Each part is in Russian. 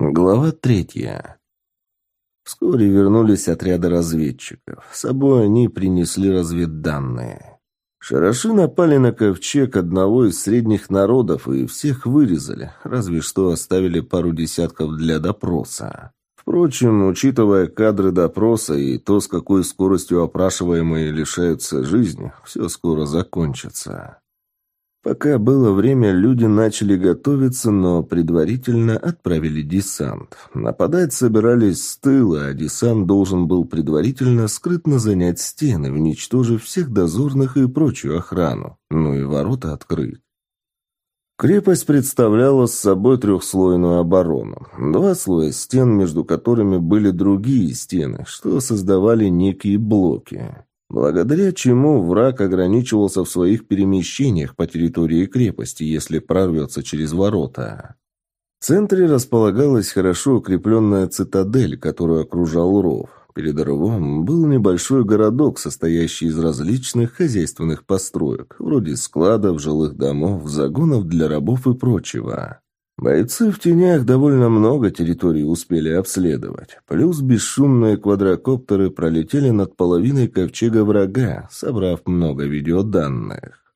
Глава третья. Вскоре вернулись отряды разведчиков. С собой они принесли разведданные. Шараши напали на ковчег одного из средних народов и всех вырезали, разве что оставили пару десятков для допроса. Впрочем, учитывая кадры допроса и то, с какой скоростью опрашиваемые лишаются жизни, все скоро закончится. Пока было время, люди начали готовиться, но предварительно отправили десант. Нападать собирались с тыла, а десант должен был предварительно скрытно занять стены, уничтожив всех дозорных и прочую охрану. Ну и ворота открыть. Крепость представляла с собой трехслойную оборону. Два слоя стен, между которыми были другие стены, что создавали некие блоки благодаря чему враг ограничивался в своих перемещениях по территории крепости, если прорвется через ворота. В центре располагалась хорошо укрепленная цитадель, которую окружал ров. Перед рвом был небольшой городок, состоящий из различных хозяйственных построек, вроде складов, жилых домов, загонов для рабов и прочего. Бойцы в тенях довольно много территорий успели обследовать. Плюс бесшумные квадрокоптеры пролетели над половиной ковчега врага, собрав много видеоданных.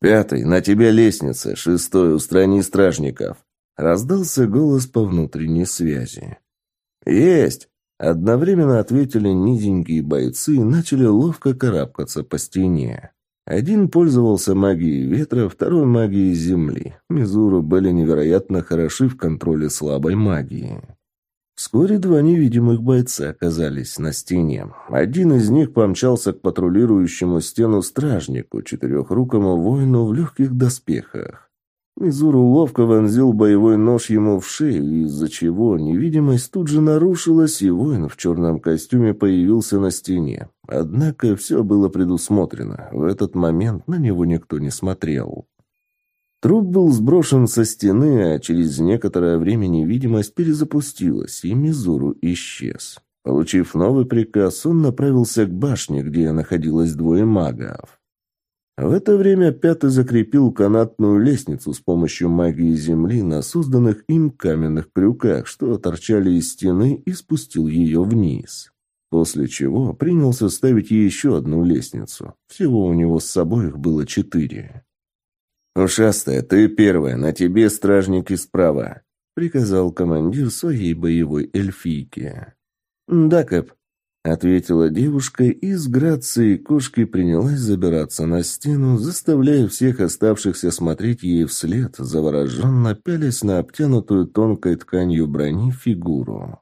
«Пятый, на тебе лестница. Шестой, устрани стражников!» Раздался голос по внутренней связи. «Есть!» Одновременно ответили низенькие бойцы и начали ловко карабкаться по стене. Один пользовался магией ветра, второй магией земли. Мизуру были невероятно хороши в контроле слабой магии. Вскоре два невидимых бойца оказались на стене. Один из них помчался к патрулирующему стену стражнику, четырехрукому воину в легких доспехах. Мизуру ловко вонзил боевой нож ему в шею, из-за чего невидимость тут же нарушилась, и воин в черном костюме появился на стене. Однако все было предусмотрено. В этот момент на него никто не смотрел. Труп был сброшен со стены, а через некоторое время невидимость перезапустилась, и Мизуру исчез. Получив новый приказ, он направился к башне, где находилось двое магов. В это время Пятый закрепил канатную лестницу с помощью магии земли на созданных им каменных крюках, что торчали из стены, и спустил ее вниз. После чего принялся ставить еще одну лестницу. Всего у него с собой их было четыре. «Ушастая, ты первая, на тебе стражники справа», — приказал командир своей боевой эльфийки. «Да, Кэп», Ответила девушка и с грацией кошки принялась забираться на стену, заставляя всех оставшихся смотреть ей вслед, завороженно пялясь на обтянутую тонкой тканью брони фигуру.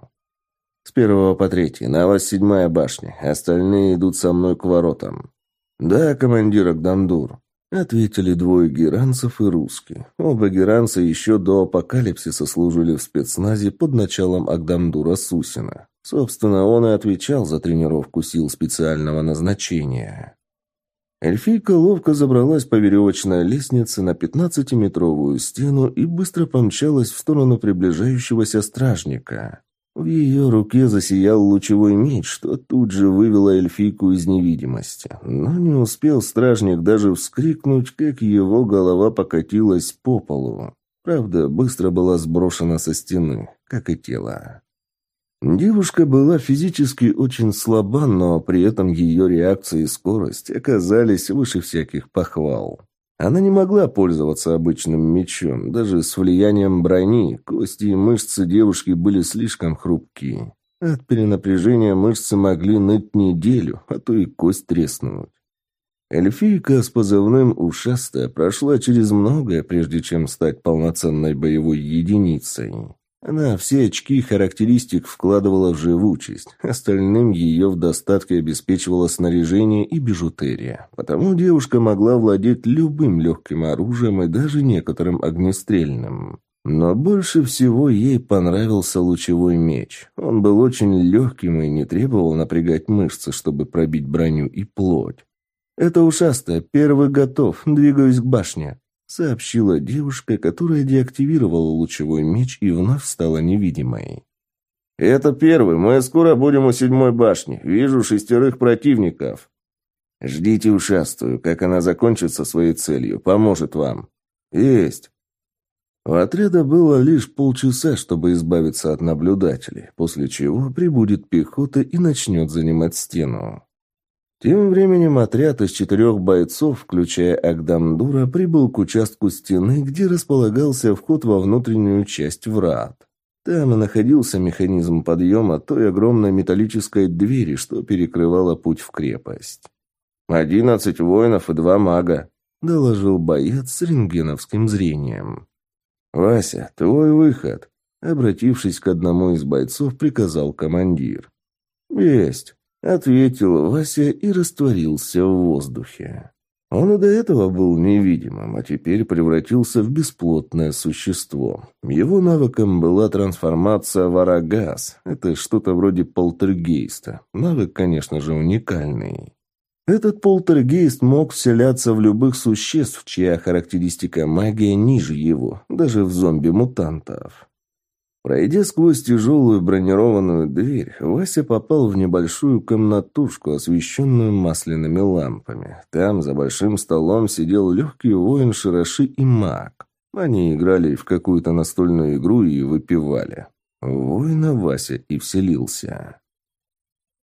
«С первого по третий, на вас седьмая башня, остальные идут со мной к воротам». «Да, командир Агдамдур», — ответили двое геранцев и русский. Оба геранца еще до апокалипсиса служили в спецназе под началом Агдамдура Сусина. Собственно, он и отвечал за тренировку сил специального назначения. Эльфийка ловко забралась по веревочной лестнице на пятнадцатиметровую стену и быстро помчалась в сторону приближающегося стражника. В ее руке засиял лучевой меч, что тут же вывело эльфийку из невидимости. Но не успел стражник даже вскрикнуть, как его голова покатилась по полу. Правда, быстро была сброшена со стены, как и тело. Девушка была физически очень слаба, но при этом ее реакция и скорость оказались выше всяких похвал. Она не могла пользоваться обычным мечом, даже с влиянием брони. Кости и мышцы девушки были слишком хрупкие. От перенапряжения мышцы могли ныть неделю, а то и кость треснуть. Эльфийка с позывным «Ушастая» прошла через многое, прежде чем стать полноценной боевой единицей. Она все очки характеристик вкладывала в живучесть, остальным ее в достатке обеспечивало снаряжение и бижутерия. Потому девушка могла владеть любым легким оружием и даже некоторым огнестрельным. Но больше всего ей понравился лучевой меч. Он был очень легким и не требовал напрягать мышцы, чтобы пробить броню и плоть. «Это ушастая, первый готов, двигаюсь к башне», сообщила девушка, которая деактивировала лучевой меч и вновь стала невидимой. «Это первый. Мы скоро будем у седьмой башни. Вижу шестерых противников». «Ждите ушастую. Как она закончится своей целью, поможет вам». «Есть». У отряда было лишь полчаса, чтобы избавиться от наблюдателей, после чего прибудет пехота и начнет занимать стену. Тем временем отряд из четырех бойцов, включая Агдамдура, прибыл к участку стены, где располагался вход во внутреннюю часть врат. Там и находился механизм подъема той огромной металлической двери, что перекрывала путь в крепость. «Одиннадцать воинов и два мага», — доложил боец с рентгеновским зрением. «Вася, твой выход», — обратившись к одному из бойцов, приказал командир. «Есть», — ответил Вася и растворился в воздухе. Он и до этого был невидимым, а теперь превратился в бесплотное существо. Его навыком была трансформация в арагаз. Это что-то вроде полтергейста. Навык, конечно же, уникальный. Этот полтергейст мог вселяться в любых существ, чья характеристика магия ниже его, даже в зомби-мутантов. Пройдя сквозь тяжелую бронированную дверь, Вася попал в небольшую комнатушку, освещенную масляными лампами. Там за большим столом сидел легкий воин Широши и маг. Они играли в какую-то настольную игру и выпивали. Воина Вася и вселился.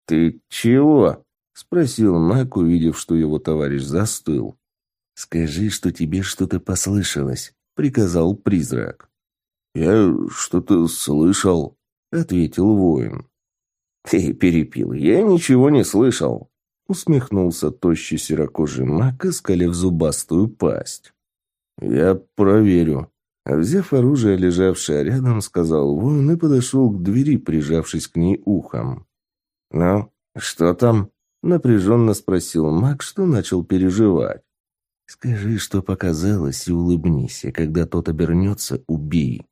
«Ты чего?» — спросил Мак, увидев, что его товарищ застыл. «Скажи, что тебе что-то послышалось», — приказал призрак. «Я что-то слышал», — ответил воин. «Ты перепил, я ничего не слышал», — усмехнулся тощий серокожий маг, искалив зубастую пасть. «Я проверю», Взяв оружие, лежавшее рядом, сказал воин и подошел к двери, прижавшись к ней ухом. «Ну, что там?» Напряженно спросил маг, что начал переживать. «Скажи, что показалось, и улыбнись, и когда тот обернется, убей».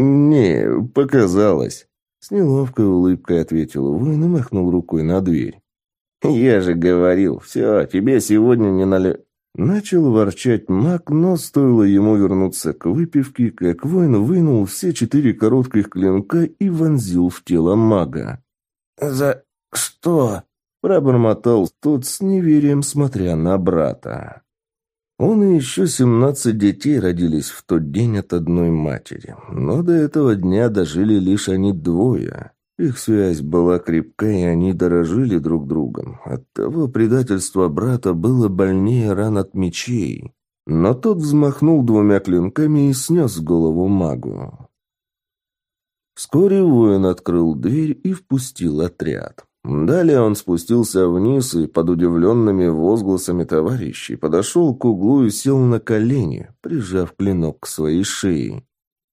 «Не, показалось», — с неловкой улыбкой ответил воин и махнул рукой на дверь. «Я же говорил, все, тебе сегодня не нале...» Начал ворчать маг, но стоило ему вернуться к выпивке, как воин вынул все четыре коротких клинка и вонзил в тело мага. «За что?» Пробормотал тот с неверием, смотря на брата. Он и еще семнадцать детей родились в тот день от одной матери. Но до этого дня дожили лишь они двое. Их связь была крепка, и они дорожили друг другом. Оттого предательство брата было больнее ран от мечей. Но тот взмахнул двумя клинками и снес голову магу. Вскоре воин открыл дверь и впустил отряд. Далее он спустился вниз и под удивленными возгласами товарищей подошел к углу и сел на колени, прижав клинок к своей шее.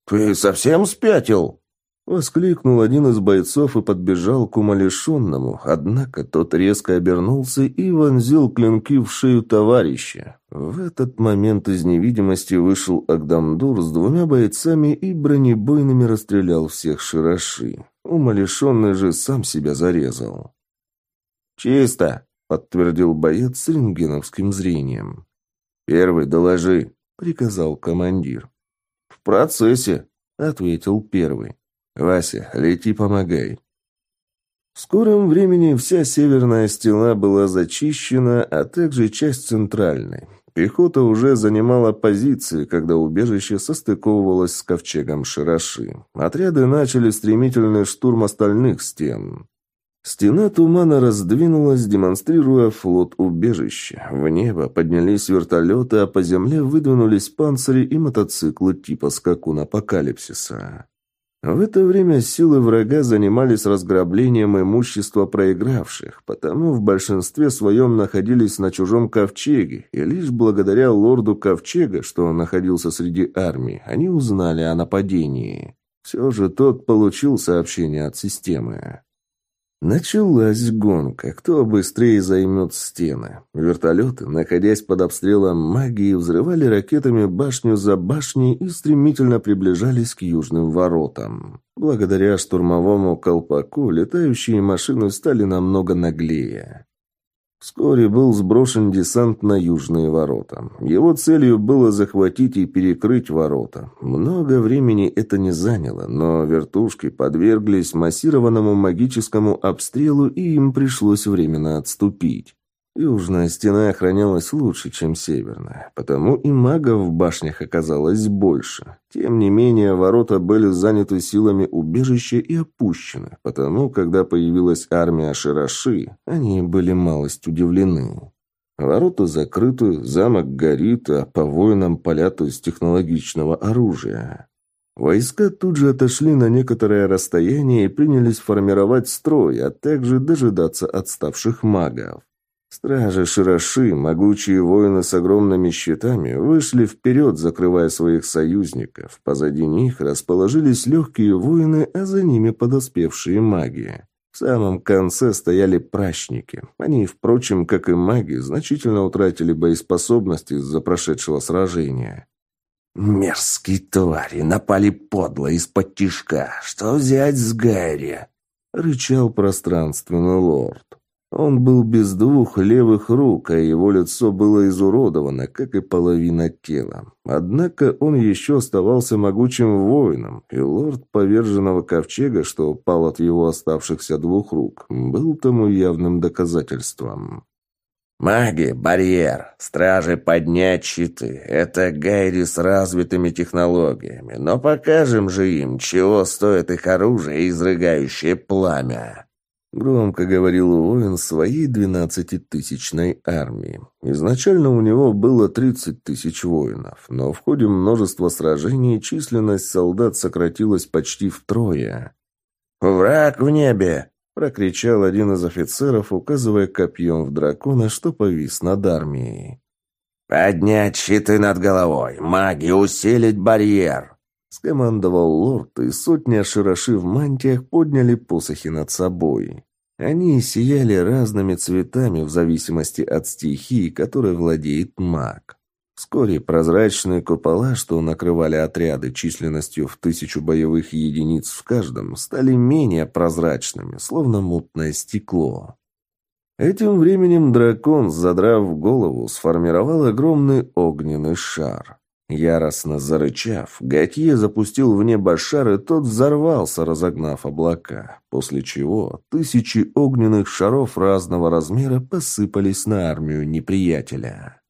«Ты совсем спятил?» Воскликнул один из бойцов и подбежал к умалишенному, однако тот резко обернулся и вонзил клинки в шею товарища. В этот момент из невидимости вышел Агдамдур с двумя бойцами и бронебойными расстрелял всех широши. Умалишенный же сам себя зарезал. «Чисто!» — подтвердил боец с рентгеновским зрением. «Первый доложи», — приказал командир. «В процессе», — ответил первый. «Вася, лети помогай». В скором времени вся северная стена была зачищена, а также часть центральной. Пехота уже занимала позиции, когда убежище состыковывалось с ковчегом Широши. Отряды начали стремительный штурм остальных стен. Стена тумана раздвинулась, демонстрируя флот убежища. В небо поднялись вертолеты, а по земле выдвинулись панцири и мотоциклы типа скакун апокалипсиса. В это время силы врага занимались разграблением имущества проигравших, потому в большинстве своем находились на чужом ковчеге, и лишь благодаря лорду ковчега, что он находился среди армии, они узнали о нападении. Все же тот получил сообщение от системы. Началась гонка. Кто быстрее займет стены? Вертолеты, находясь под обстрелом магии, взрывали ракетами башню за башней и стремительно приближались к южным воротам. Благодаря штурмовому колпаку летающие машины стали намного наглее. Вскоре был сброшен десант на южные ворота. Его целью было захватить и перекрыть ворота. Много времени это не заняло, но вертушки подверглись массированному магическому обстрелу, и им пришлось временно отступить. Южная стена охранялась лучше, чем северная, потому и магов в башнях оказалось больше. Тем не менее, ворота были заняты силами убежища и опущены, потому, когда появилась армия Шираши, они были малость удивлены. Ворота закрыты, замок горит, а по воинам палят из технологичного оружия. Войска тут же отошли на некоторое расстояние и принялись формировать строй, а также дожидаться отставших магов. Стражи Широши, могучие воины с огромными щитами, вышли вперед, закрывая своих союзников. Позади них расположились легкие воины, а за ними подоспевшие маги. В самом конце стояли прачники. Они, впрочем, как и маги, значительно утратили боеспособность из-за прошедшего сражения. «Мерзкие твари напали подло из-под тишка. Что взять с Гэри?» — рычал пространственный лорд. Он был без двух левых рук, а его лицо было изуродовано, как и половина тела. Однако он еще оставался могучим воином, и лорд поверженного ковчега, что пал от его оставшихся двух рук, был тому явным доказательством. «Маги, барьер, стражи поднять щиты. Это гайри с развитыми технологиями. Но покажем же им, чего стоит их оружие, изрыгающее пламя». Громко говорил воин своей двенадцатитысячной армии. Изначально у него было тридцать тысяч воинов, но в ходе множества сражений численность солдат сократилась почти втрое. «Враг в небе!» – прокричал один из офицеров, указывая копьем в дракона, что повис над армией. «Поднять щиты над головой! Маги, усилить барьер!» Скомандовал лорд, и сотни широши в мантиях подняли посохи над собой. Они сияли разными цветами в зависимости от стихии, которой владеет маг. Вскоре прозрачные купола, что накрывали отряды численностью в тысячу боевых единиц в каждом, стали менее прозрачными, словно мутное стекло. Этим временем дракон, задрав голову, сформировал огромный огненный шар. Яростно зарычав, Готье запустил в небо шар, и тот взорвался, разогнав облака, после чего тысячи огненных шаров разного размера посыпались на армию неприятеля.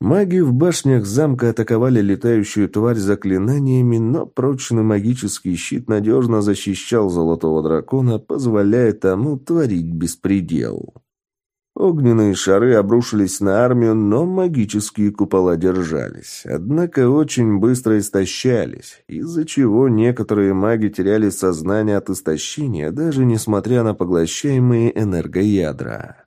Маги в башнях замка атаковали летающую тварь заклинаниями, но прочный магический щит надежно защищал золотого дракона, позволяя тому творить беспредел. Огненные шары обрушились на армию, но магические купола держались. Однако очень быстро истощались, из-за чего некоторые маги теряли сознание от истощения, даже несмотря на поглощаемые энергоядра.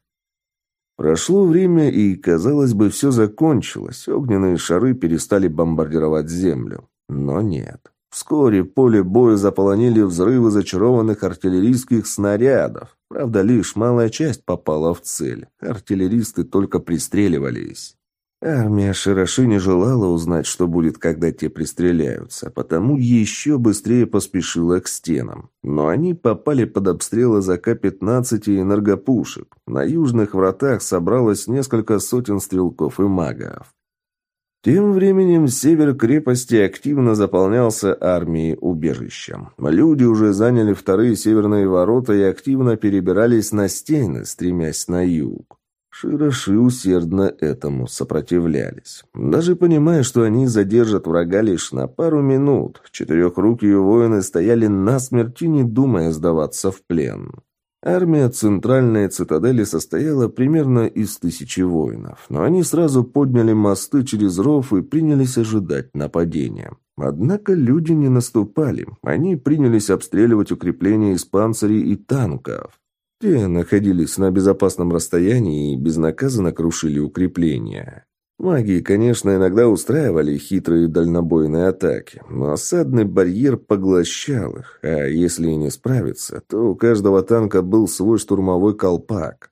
Прошло время, и, казалось бы, все закончилось. Огненные шары перестали бомбардировать землю. Но нет. Вскоре поле боя заполонили взрывы зачарованных артиллерийских снарядов. Правда, лишь малая часть попала в цель. Артиллеристы только пристреливались. Армия Широши не желала узнать, что будет, когда те пристреляются, потому еще быстрее поспешила к стенам. Но они попали под обстрел из АК-15 энергопушек. На южных вратах собралось несколько сотен стрелков и магов. Тем временем север крепости активно заполнялся армией убежищем. Люди уже заняли вторые северные ворота и активно перебирались на стены, стремясь на юг. Широши усердно этому сопротивлялись. Даже понимая, что они задержат врага лишь на пару минут, четырехрукие воины стояли насмерть и не думая сдаваться в плен. Армия центральной цитадели состояла примерно из тысячи воинов, но они сразу подняли мосты через ров и принялись ожидать нападения. Однако люди не наступали, они принялись обстреливать укрепления из панцирей и танков. Те находились на безопасном расстоянии и безнаказанно крушили укрепления. Маги, конечно, иногда устраивали хитрые дальнобойные атаки, но осадный барьер поглощал их, а если и не справиться, то у каждого танка был свой штурмовой колпак.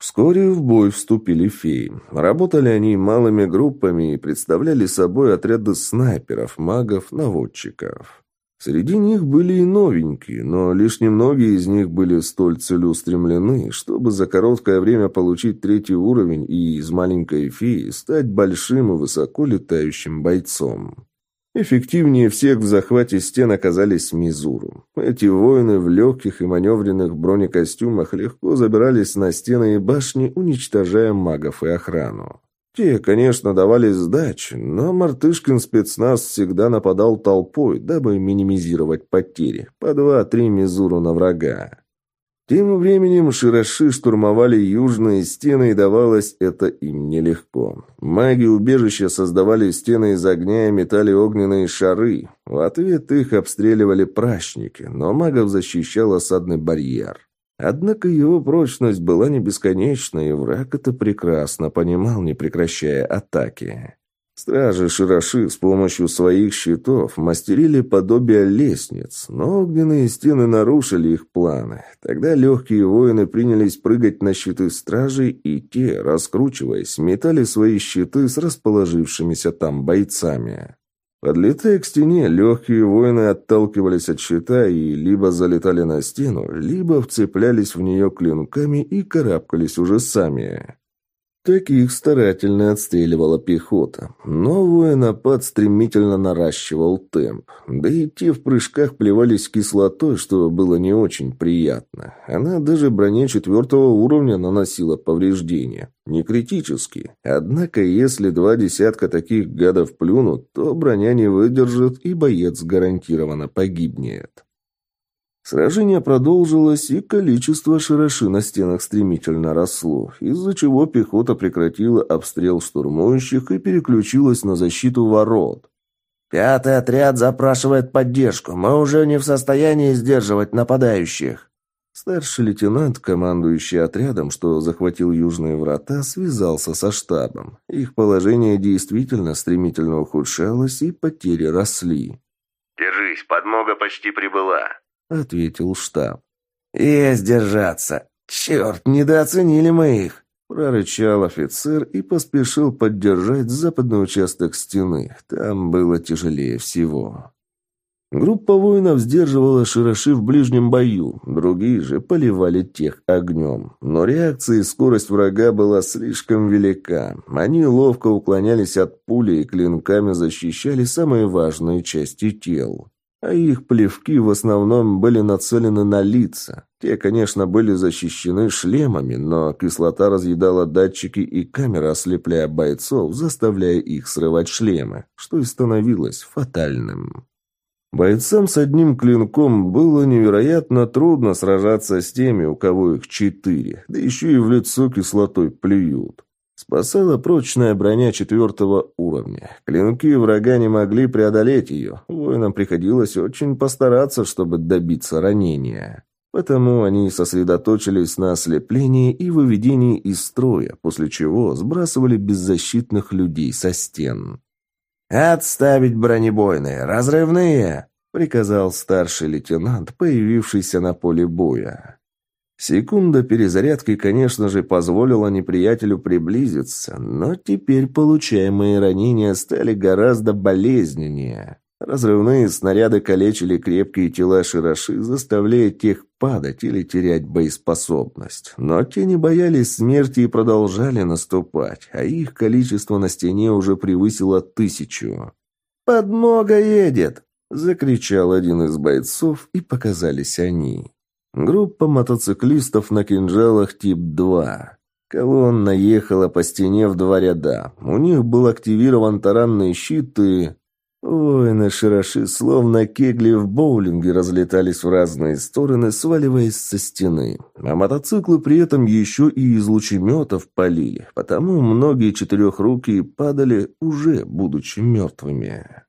Вскоре в бой вступили феи. Работали они малыми группами и представляли собой отряды снайперов, магов, наводчиков. Среди них были и новенькие, но лишь немногие из них были столь целеустремлены, чтобы за короткое время получить третий уровень и из маленькой феи стать большим и высоко летающим бойцом. Эффективнее всех в захвате стен оказались Мизуру. Эти воины в легких и маневренных бронекостюмах легко забирались на стены и башни, уничтожая магов и охрану. Те, конечно, давали сдачи, но мартышкин спецназ всегда нападал толпой, дабы минимизировать потери. По два-три Мизуру на врага. Тем временем широши штурмовали южные стены, и давалось это им нелегко. Маги убежища создавали стены из огня и метали огненные шары. В ответ их обстреливали пращники, но магов защищал осадный барьер. Однако его прочность была не бесконечной, и враг это прекрасно понимал, не прекращая атаки. Стражи Широши с помощью своих щитов мастерили подобие лестниц, но огненные стены нарушили их планы. Тогда легкие воины принялись прыгать на щиты стражей, и те, раскручиваясь, метали свои щиты с расположившимися там бойцами. Подлетая к стене, легкие воины отталкивались от щита и либо залетали на стену, либо вцеплялись в нее клинками и карабкались уже сами. Таких старательно отстреливала пехота. Но военопад стремительно наращивал темп. Да и те в прыжках плевались кислотой, что было не очень приятно. Она даже броне четвертого уровня наносила повреждения. Не критические. Однако, если два десятка таких гадов плюнут, то броня не выдержит, и боец гарантированно погибнет. Сражение продолжилось, и количество широши на стенах стремительно росло, из-за чего пехота прекратила обстрел штурмующих и переключилась на защиту ворот. «Пятый отряд запрашивает поддержку. Мы уже не в состоянии сдерживать нападающих». Старший лейтенант, командующий отрядом, что захватил южные врата, связался со штабом. Их положение действительно стремительно ухудшалось, и потери росли. «Держись, подмога почти прибыла», — ответил штаб. «Есть держаться! Черт, недооценили мы их!» Прорычал офицер и поспешил поддержать западный участок стены. Там было тяжелее всего. Группа воинов сдерживала Широши в ближнем бою, другие же поливали тех огнем. Но реакция и скорость врага была слишком велика. Они ловко уклонялись от пули и клинками защищали самые важные части тел а их плевки в основном были нацелены на лица. Те, конечно, были защищены шлемами, но кислота разъедала датчики и камеры, ослепляя бойцов, заставляя их срывать шлемы, что и становилось фатальным. Бойцам с одним клинком было невероятно трудно сражаться с теми, у кого их четыре, да еще и в лицо кислотой плюют. Спасала прочная броня четвертого уровня. Клинки врага не могли преодолеть ее. Воинам приходилось очень постараться, чтобы добиться ранения. Потому они сосредоточились на ослеплении и выведении из строя, после чего сбрасывали беззащитных людей со стен. «Отставить бронебойные! Разрывные!» — приказал старший лейтенант, появившийся на поле боя. Секунда перезарядки, конечно же, позволила неприятелю приблизиться, но теперь получаемые ранения стали гораздо болезненнее. Разрывные снаряды калечили крепкие тела широши, заставляя тех падать или терять боеспособность. Но те не боялись смерти и продолжали наступать, а их количество на стене уже превысило тысячу. «Подмога едет!» — закричал один из бойцов, и показались они. Группа мотоциклистов на кинжалах тип-2. Колонна ехала по стене в два ряда. У них был активирован таранный щит и... Воины Широши, словно кегли в боулинге, разлетались в разные стороны, сваливаясь со стены. А мотоциклы при этом еще и из лучеметов полили, потому многие четырехрукие падали, уже будучи мертвыми.